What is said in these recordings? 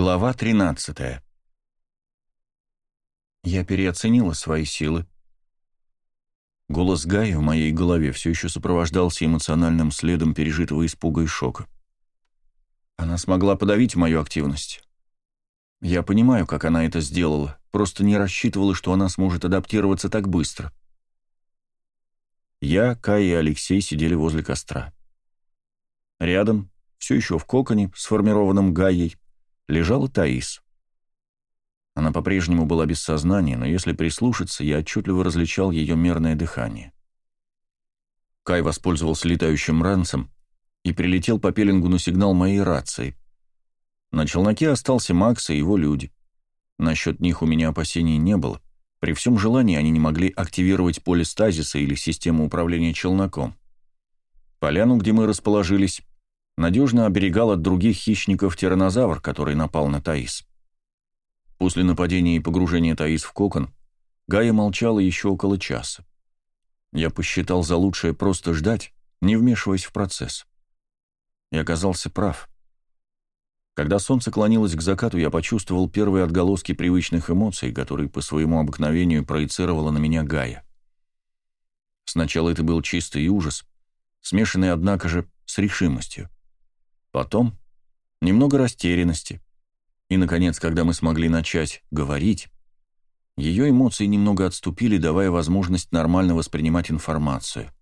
Глава 13 Я переоценила свои силы. Голос Гаи в моей голове все еще сопровождался эмоциональным следом пережитого испуга и шока. Она смогла подавить мою активность. Я понимаю, как она это сделала, просто не рассчитывала, что она сможет адаптироваться так быстро. Я, Кай и Алексей сидели возле костра. Рядом, все еще в коконе, сформированном Гаей, лежала Таис. Она по-прежнему была без сознания, но если прислушаться, я отчетливо различал ее мерное дыхание. Кай воспользовался летающим ранцем и прилетел по пеленгу на сигнал моей рации. На челноке остался Макс и его люди. Насчет них у меня опасений не было. При всем желании они не могли активировать поле стазиса или систему управления челноком. Поляну, где мы расположились, надежно оберегал от других хищников тиранозавр, который напал на Таис. После нападения и погружения Таис в кокон, Гая молчала еще около часа. Я посчитал за лучшее просто ждать, не вмешиваясь в процесс. И оказался прав. Когда солнце клонилось к закату, я почувствовал первые отголоски привычных эмоций, которые по своему обыкновению проецировала на меня Гая. Сначала это был чистый ужас, смешанный, однако же, с решимостью. Потом немного растерянности. И, наконец, когда мы смогли начать говорить, ее эмоции немного отступили, давая возможность нормально воспринимать информацию.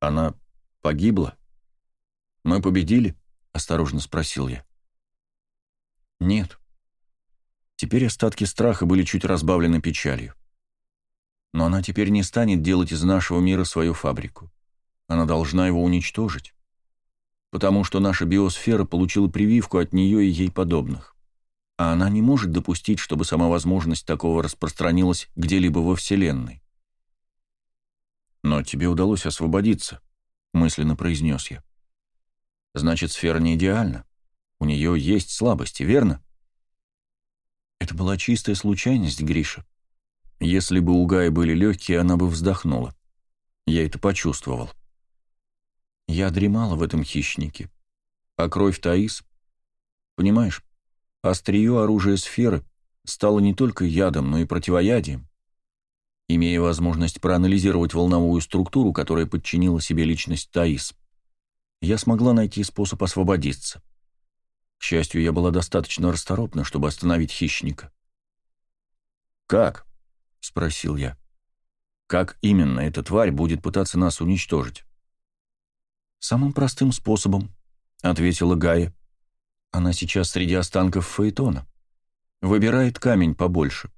«Она погибла? Мы победили?» — осторожно спросил я. «Нет». Теперь остатки страха были чуть разбавлены печалью. Но она теперь не станет делать из нашего мира свою фабрику. Она должна его уничтожить потому что наша биосфера получила прививку от нее и ей подобных. А она не может допустить, чтобы сама возможность такого распространилась где-либо во Вселенной. «Но тебе удалось освободиться», — мысленно произнес я. «Значит, сфера не идеальна. У нее есть слабости, верно?» Это была чистая случайность, Гриша. Если бы у Гаи были легкие, она бы вздохнула. Я это почувствовал. Я дремала в этом хищнике. А кровь Таис... Понимаешь, острие оружия сферы стало не только ядом, но и противоядием. Имея возможность проанализировать волновую структуру, которая подчинила себе личность Таис, я смогла найти способ освободиться. К счастью, я была достаточно расторопна, чтобы остановить хищника. «Как?» — спросил я. «Как именно эта тварь будет пытаться нас уничтожить?» «Самым простым способом», — ответила Гая. «Она сейчас среди останков Фаэтона. Выбирает камень побольше,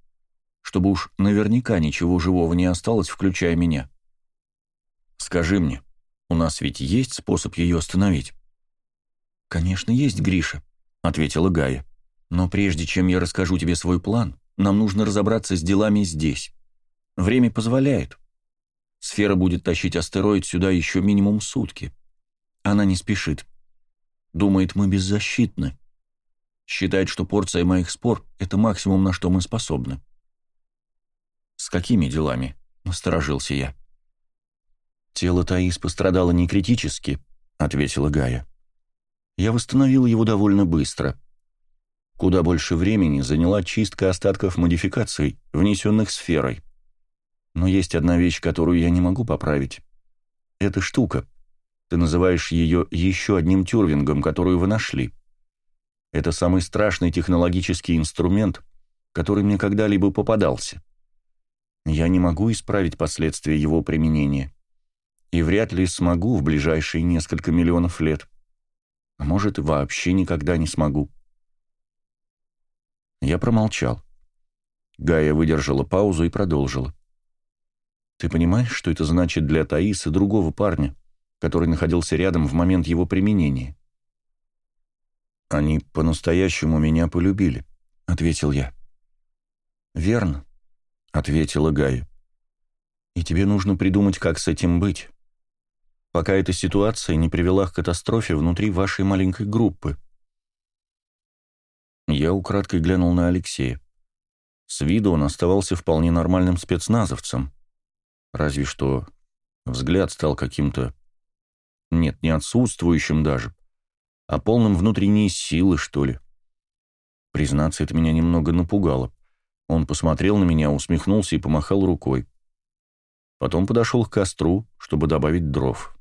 чтобы уж наверняка ничего живого не осталось, включая меня. Скажи мне, у нас ведь есть способ ее остановить?» «Конечно, есть, Гриша», — ответила Гая. «Но прежде чем я расскажу тебе свой план, нам нужно разобраться с делами здесь. Время позволяет. Сфера будет тащить астероид сюда еще минимум сутки. Она не спешит. Думает, мы беззащитны. Считает, что порция моих спор — это максимум, на что мы способны. «С какими делами?» — насторожился я. «Тело Таис пострадало не критически», — ответила Гая. «Я восстановил его довольно быстро. Куда больше времени заняла чистка остатков модификаций, внесенных сферой. Но есть одна вещь, которую я не могу поправить. Эта штука — ты называешь ее еще одним тюрвингом, которую вы нашли. Это самый страшный технологический инструмент, который мне когда-либо попадался. Я не могу исправить последствия его применения. И вряд ли смогу в ближайшие несколько миллионов лет. Может, вообще никогда не смогу. Я промолчал. Гая выдержала паузу и продолжила. «Ты понимаешь, что это значит для Таиса другого парня?» Который находился рядом в момент его применения. «Они по-настоящему меня полюбили», — ответил я. «Верно», — ответила Гая. «И тебе нужно придумать, как с этим быть, пока эта ситуация не привела к катастрофе внутри вашей маленькой группы». Я украдкой глянул на Алексея. С виду он оставался вполне нормальным спецназовцем. Разве что взгляд стал каким-то нет, не отсутствующим даже, а полным внутренней силы, что ли. Признаться, это меня немного напугало. Он посмотрел на меня, усмехнулся и помахал рукой. Потом подошел к костру, чтобы добавить дров.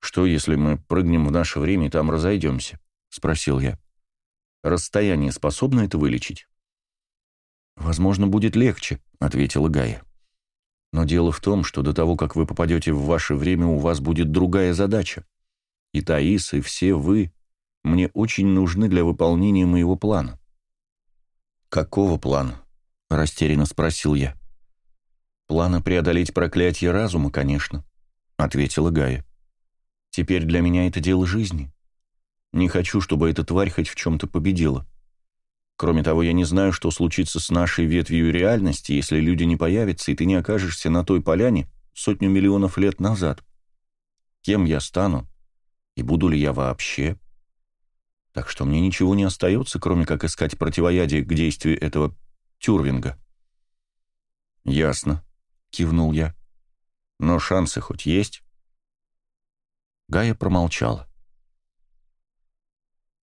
«Что, если мы прыгнем в наше время и там разойдемся?» — спросил я. «Расстояние способно это вылечить?» «Возможно, будет легче», — ответила Гая. «Но дело в том, что до того, как вы попадете в ваше время, у вас будет другая задача. И Таис, и все вы мне очень нужны для выполнения моего плана». «Какого плана?» — растерянно спросил я. «Плана преодолеть проклятие разума, конечно», — ответила Гая. «Теперь для меня это дело жизни. Не хочу, чтобы эта тварь хоть в чем-то победила. Кроме того, я не знаю, что случится с нашей ветвью реальности, если люди не появятся, и ты не окажешься на той поляне сотню миллионов лет назад. Кем я стану? И буду ли я вообще?» Так что мне ничего не остается, кроме как искать противоядие к действию этого тюрвинга. «Ясно», — кивнул я. «Но шансы хоть есть?» Гая промолчала.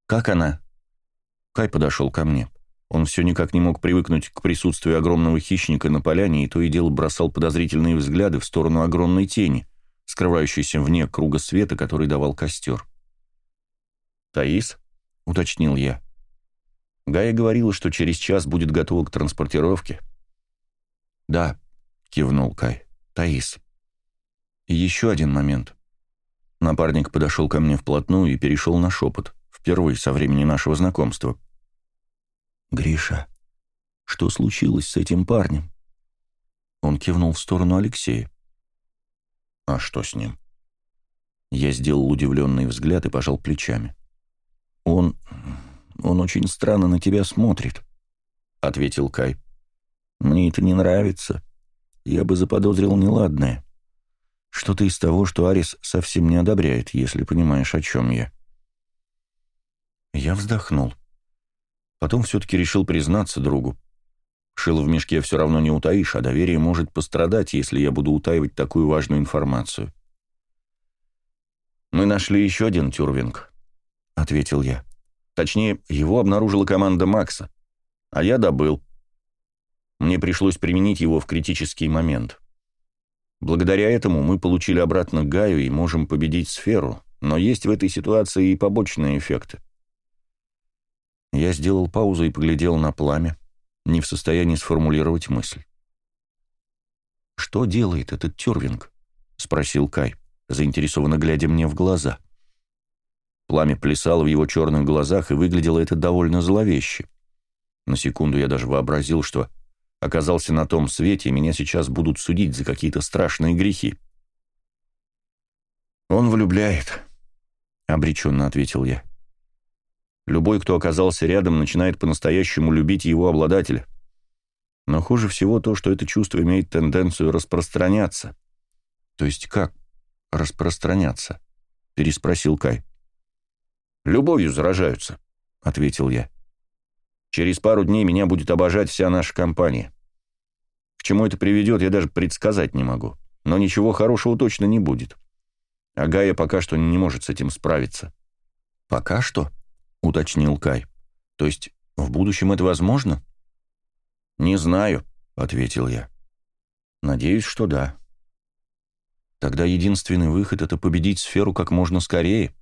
«Как она?» Кай подошел ко мне. Он все никак не мог привыкнуть к присутствию огромного хищника на поляне и то и дело бросал подозрительные взгляды в сторону огромной тени, скрывающейся вне круга света, который давал костер. «Таис?» — уточнил я. Гая говорила, что через час будет готова к транспортировке. «Да», — кивнул Кай, — «Таис». Еще один момент. Напарник подошел ко мне вплотную и перешел на шепот, впервые со времени нашего знакомства. «Гриша, что случилось с этим парнем?» Он кивнул в сторону Алексея. «А что с ним?» Я сделал удивленный взгляд и пожал плечами. «Он... он очень странно на тебя смотрит», — ответил Кай. «Мне это не нравится. Я бы заподозрил неладное. Что-то из того, что Арис совсем не одобряет, если понимаешь, о чем я». Я вздохнул. Потом все-таки решил признаться другу. Шил в мешке все равно не утаишь, а доверие может пострадать, если я буду утаивать такую важную информацию. Мы нашли еще один тюрвинг. — ответил я. Точнее, его обнаружила команда Макса, а я добыл. Мне пришлось применить его в критический момент. Благодаря этому мы получили обратно Гаю и можем победить сферу, но есть в этой ситуации и побочные эффекты. Я сделал паузу и поглядел на пламя, не в состоянии сформулировать мысль. «Что делает этот Тюрвинг?» — спросил Кай, заинтересованно глядя мне в глаза. Пламя плясало в его черных глазах, и выглядело это довольно зловеще. На секунду я даже вообразил, что оказался на том свете, и меня сейчас будут судить за какие-то страшные грехи. «Он влюбляет», — обреченно ответил я. «Любой, кто оказался рядом, начинает по-настоящему любить его обладателя. Но хуже всего то, что это чувство имеет тенденцию распространяться». «То есть как распространяться?» — переспросил Кай. «Любовью заражаются», — ответил я. «Через пару дней меня будет обожать вся наша компания. К чему это приведет, я даже предсказать не могу. Но ничего хорошего точно не будет. А Гая пока что не может с этим справиться». «Пока что?» — уточнил Кай. «То есть в будущем это возможно?» «Не знаю», — ответил я. «Надеюсь, что да». «Тогда единственный выход — это победить сферу как можно скорее»,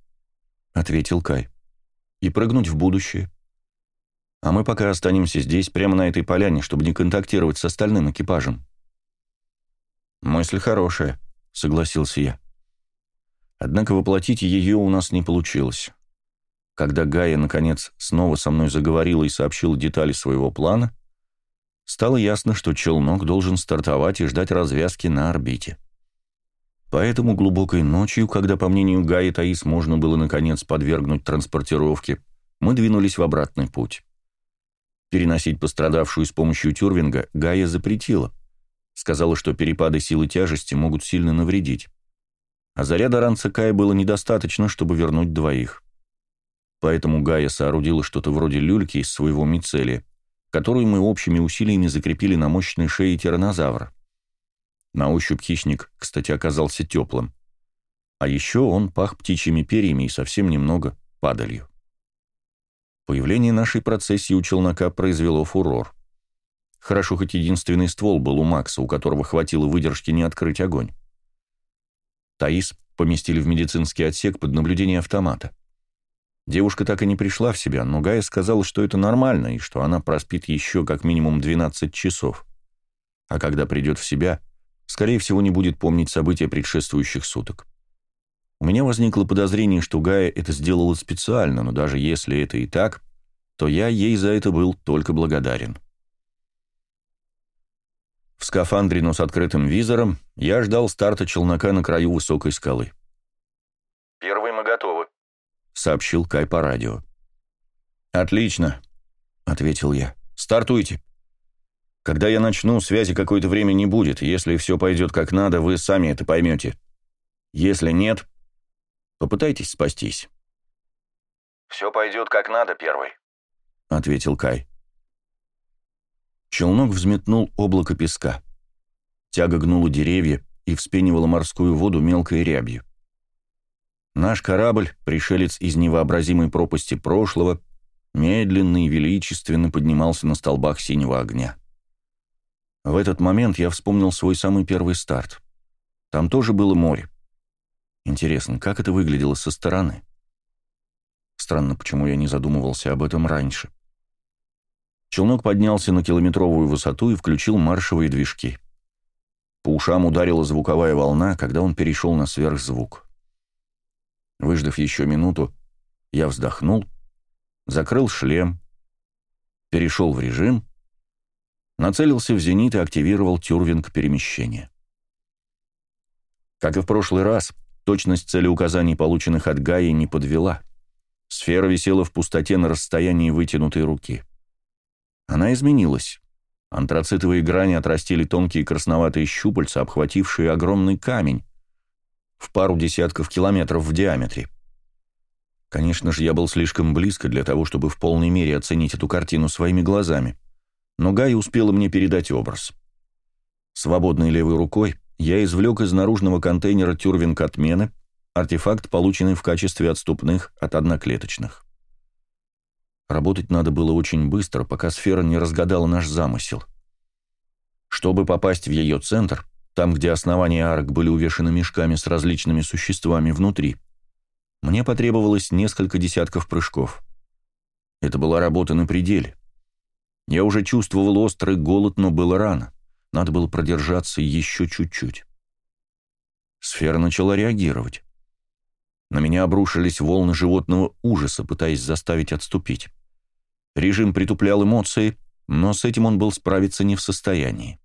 ответил Кай. «И прыгнуть в будущее. А мы пока останемся здесь, прямо на этой поляне, чтобы не контактировать с остальным экипажем». «Мысль хорошая», — согласился я. Однако воплотить ее у нас не получилось. Когда Гая, наконец, снова со мной заговорила и сообщила детали своего плана, стало ясно, что челнок должен стартовать и ждать развязки на орбите. Поэтому глубокой ночью, когда, по мнению Гаи Таис, можно было наконец подвергнуть транспортировке, мы двинулись в обратный путь. Переносить пострадавшую с помощью тюрвинга Гая запретила. Сказала, что перепады силы тяжести могут сильно навредить. А заряда ранца Кая было недостаточно, чтобы вернуть двоих. Поэтому Гая соорудила что-то вроде люльки из своего мицелия, которую мы общими усилиями закрепили на мощной шее тиранозавра. На ощупь хищник, кстати, оказался теплым. А еще он пах птичьими перьями и совсем немного падалью. Появление нашей процессии у челнока произвело фурор. Хорошо, хоть единственный ствол был у Макса, у которого хватило выдержки не открыть огонь. Таис поместили в медицинский отсек под наблюдение автомата. Девушка так и не пришла в себя, но Гая сказала, что это нормально и что она проспит еще как минимум 12 часов. А когда придет в себя, скорее всего, не будет помнить события предшествующих суток. У меня возникло подозрение, что Гая это сделала специально, но даже если это и так, то я ей за это был только благодарен. В скафандре, но с открытым визором, я ждал старта челнока на краю высокой скалы. Сообщил Кай по радио. «Отлично», — ответил я. «Стартуйте. Когда я начну, связи какое-то время не будет. Если все пойдет как надо, вы сами это поймете. Если нет, попытайтесь спастись». «Все пойдет как надо, первый», — ответил Кай. Челнок взметнул облако песка. Тяга гнула деревья и вспенивала морскую воду мелкой рябью. Наш корабль, пришелец из невообразимой пропасти прошлого, медленно и величественно поднимался на столбах синего огня. В этот момент я вспомнил свой самый первый старт. Там тоже было море. Интересно, как это выглядело со стороны? Странно, почему я не задумывался об этом раньше. Челнок поднялся на километровую высоту и включил маршевые движки. По ушам ударила звуковая волна, когда он перешел на сверхзвук. Выждав еще минуту, я вздохнул, закрыл шлем, перешел в режим, нацелился в зенит и активировал тюрвинг перемещения. Как и в прошлый раз, точность целеуказаний, полученных от Гаи, не подвела. Сфера висела в пустоте на расстоянии вытянутой руки. Она изменилась. Антрацитовые грани отрастили тонкие красноватые щупальца, обхватившие огромный камень в пару десятков километров в диаметре. Конечно же, я был слишком близко для того, чтобы в полной мере оценить эту картину своими глазами, но Гая успела мне передать образ. Свободной левой рукой я извлек из наружного контейнера тюрвинг отмены, артефакт, полученный в качестве отступных от одноклеточных. Работать надо было очень быстро, пока сфера не разгадала наш замысел. Чтобы попасть в ее центр, там, где основания арок были увешаны мешками с различными существами внутри, мне потребовалось несколько десятков прыжков. Это была работа на пределе. Я уже чувствовал острый голод, но было рано. Надо было продержаться еще чуть-чуть. Сфера начала реагировать. На меня обрушились волны животного ужаса, пытаясь заставить отступить. Режим притуплял эмоции, но с этим он был справиться не в состоянии.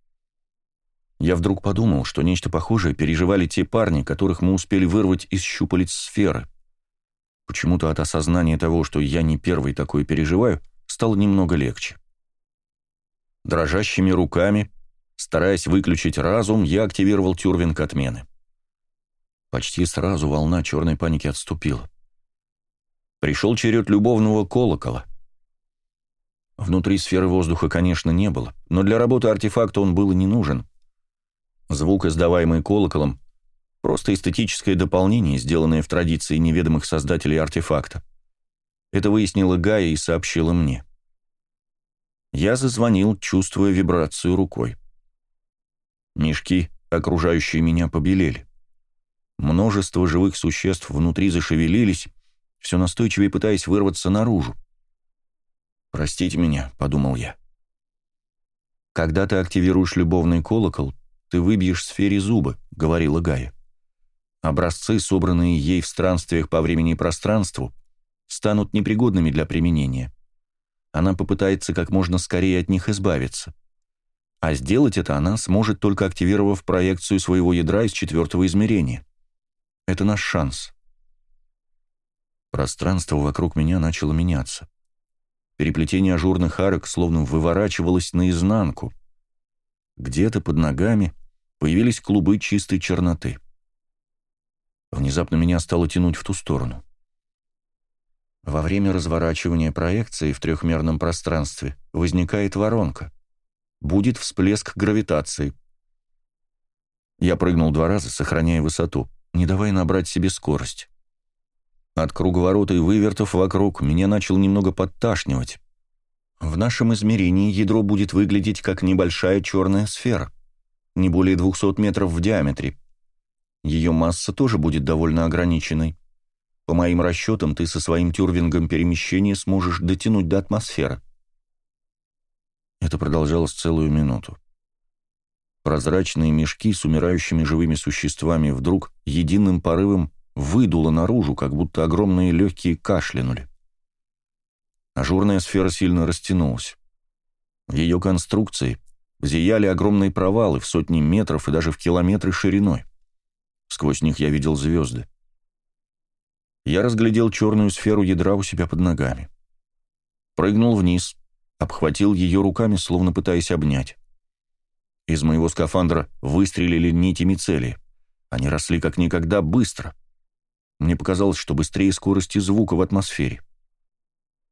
Я вдруг подумал, что нечто похожее переживали те парни, которых мы успели вырвать из щупалец сферы. Почему-то от осознания того, что я не первый такое переживаю, стало немного легче. Дрожащими руками, стараясь выключить разум, я активировал тюрвинг отмены. Почти сразу волна черной паники отступила. Пришел черед любовного колокола. Внутри сферы воздуха, конечно, не было, но для работы артефакта он был и не нужен. Звук, издаваемый колоколом, просто эстетическое дополнение, сделанное в традиции неведомых создателей артефакта. Это выяснила Гая и сообщила мне. Я зазвонил, чувствуя вибрацию рукой. Мешки, окружающие меня, побелели. Множество живых существ внутри зашевелились, все настойчивее пытаясь вырваться наружу. «Простите меня», — подумал я. «Когда ты активируешь любовный колокол, ты выбьешь сфере зубы», — говорила Гая. «Образцы, собранные ей в странствиях по времени и пространству, станут непригодными для применения. Она попытается как можно скорее от них избавиться. А сделать это она сможет, только активировав проекцию своего ядра из четвертого измерения. Это наш шанс. Пространство вокруг меня начало меняться. Переплетение ажурных арок словно выворачивалось наизнанку. Где-то под ногами появились клубы чистой черноты. Внезапно меня стало тянуть в ту сторону. Во время разворачивания проекции в трехмерном пространстве возникает воронка. Будет всплеск гравитации. Я прыгнул два раза, сохраняя высоту не давая набрать себе скорость. От круговорота и вывертов вокруг меня начал немного подташнивать. В нашем измерении ядро будет выглядеть как небольшая черная сфера, не более 200 метров в диаметре. Ее масса тоже будет довольно ограниченной. По моим расчетам, ты со своим тюрвингом перемещения сможешь дотянуть до атмосферы. Это продолжалось целую минуту. Прозрачные мешки с умирающими живыми существами вдруг единым порывом выдуло наружу, как будто огромные легкие кашлянули. Ажурная сфера сильно растянулась. Ее конструкции зияли огромные провалы в сотни метров и даже в километры шириной. Сквозь них я видел звезды. Я разглядел черную сферу ядра у себя под ногами. Прыгнул вниз, обхватил ее руками, словно пытаясь обнять. Из моего скафандра выстрелили нити мицелии. Они росли как никогда быстро. Мне показалось, что быстрее скорости звука в атмосфере.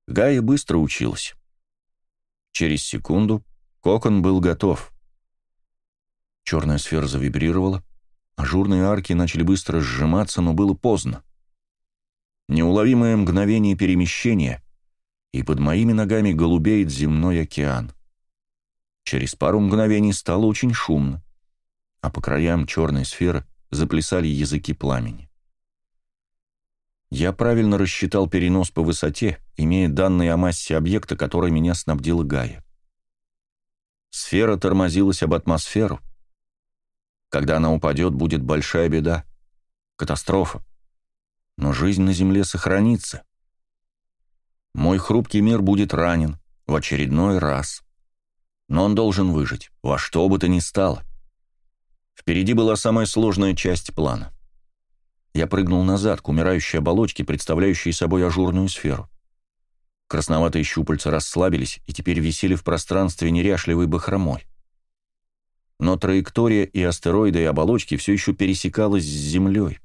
Гая быстро училась. Через секунду кокон был готов. Черная сфера завибрировала, ажурные арки начали быстро сжиматься, но было поздно. Неуловимое мгновение перемещения, и под моими ногами голубеет земной океан. Через пару мгновений стало очень шумно, а по краям черной сферы заплясали языки пламени. Я правильно рассчитал перенос по высоте, имея данные о массе объекта, который меня снабдила Гая. Сфера тормозилась об атмосферу. Когда она упадет, будет большая беда. Катастрофа. Но жизнь на Земле сохранится. Мой хрупкий мир будет ранен в очередной раз. Но он должен выжить, во что бы то ни стало. Впереди была самая сложная часть плана. Я прыгнул назад к умирающей оболочке, представляющей собой ажурную сферу. Красноватые щупальца расслабились и теперь висели в пространстве неряшливой бахромой. Но траектория и астероиды и оболочки все еще пересекалась с Землей.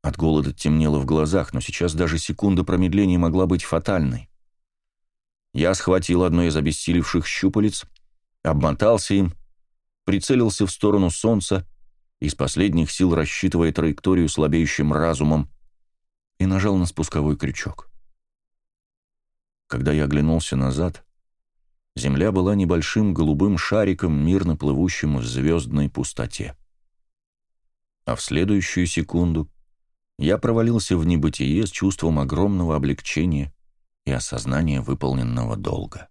От голода темнело в глазах, но сейчас даже секунда промедления могла быть фатальной. Я схватил одно из обессилевших щупалец, обмотался им, прицелился в сторону Солнца из последних сил рассчитывая траекторию слабеющим разумом, и нажал на спусковой крючок. Когда я оглянулся назад, Земля была небольшим голубым шариком, мирно плывущим в звездной пустоте. А в следующую секунду я провалился в небытие с чувством огромного облегчения и осознания выполненного долга.